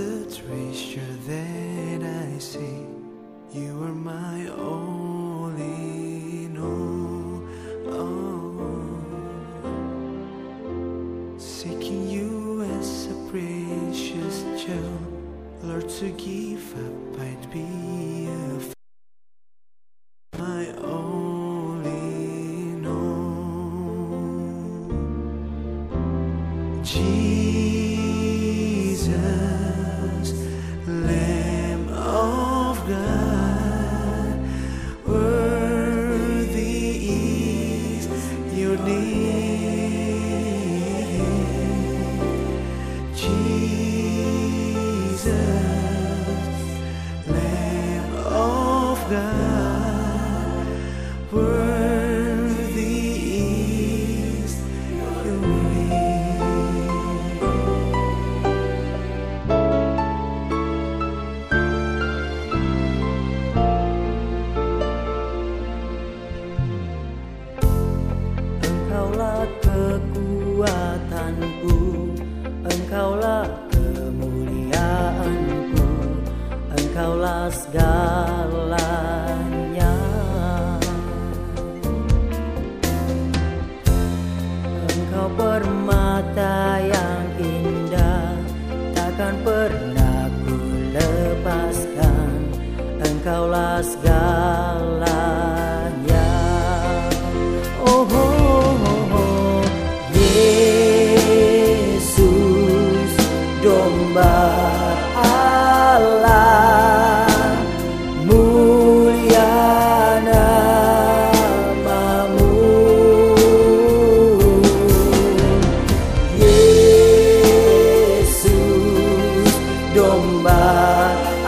the treasure that I see. You are my only. Seeking you as a precious gem, Lord, to give up, I'd be a Engkaulah kekuatanku Engkaulah Engkaulah segalanya. Engkau permata yang indah Takkan pernah ku lepaskan. Engkaulah segalanya. Oh, oh. Yesus domba Allah domba